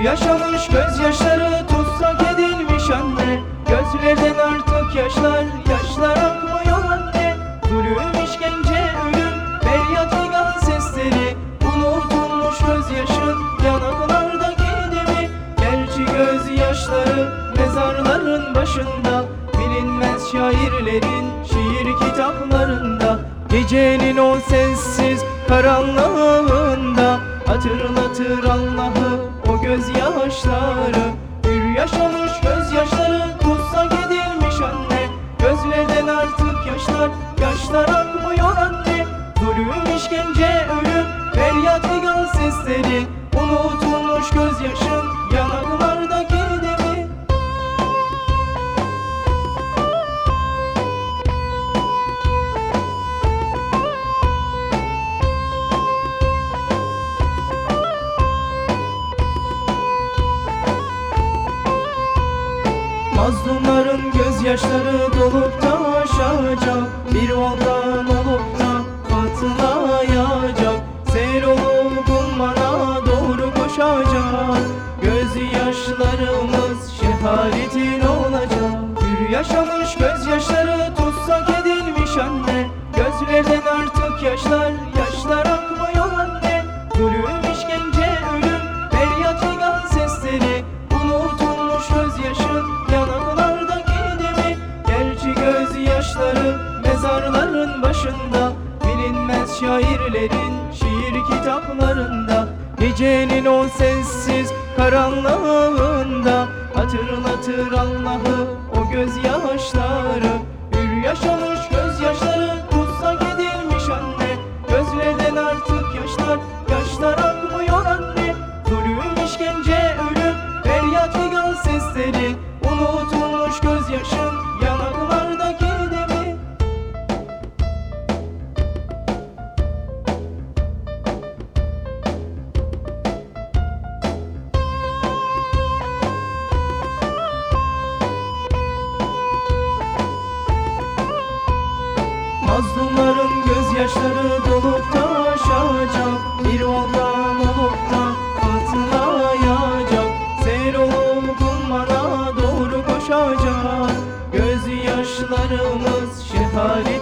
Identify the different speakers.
Speaker 1: Yaşamış gözyaşları tutsak edilmiş anne. Gözlerden artık yaşlar, yaşlar akmıyor anne. Zulüm işkence ölüm, feryat figan sesleri. Unutulmuş gözyaşın yanaklardaki demi Gerçi gözyaşları mezarların başında. Bilinmez şairlerin şiir kitaplarında. Gecenin o sessiz karanlığında. Hatırlatır Allah'ı gözyaşları Bir yaşamış gözyaşları tutsak edilmiş anne. Gözlerden artık yaşlar, yaşlar akmıyor anne. Zulüm, işkence, ölüm, feryat figan sesleri. Unutulmuş gözyaşın Mazlumların gözyaşları dolup taşacak. Bir volkan olup da patlayacak Seyir olup ummana doğru koşacak. Gözyaşlarımız şehadetin olacak. Bir yaşamış gözyaşları tutsak edilmiş anne. Gözlerden Şairlerin şiir kitaplarında Gecenin o sessiz karanlığında Hatırlatır Allah'ı o gözyaşları. Bir yaşamış gözyaşları tutsak edilmiş anne. Gözlerden artık yaşlar, yaşlar akmıyor anne. Zulüm, işkence, ölüm, feryat figan sesleri Unutulmuş gözyaşın Mazlumların gözyaşları dolup taşacak. Bir volkan olup da patlayacak Seyir olup ummana doğru koşacak. Gözyaşlarımız şehadetin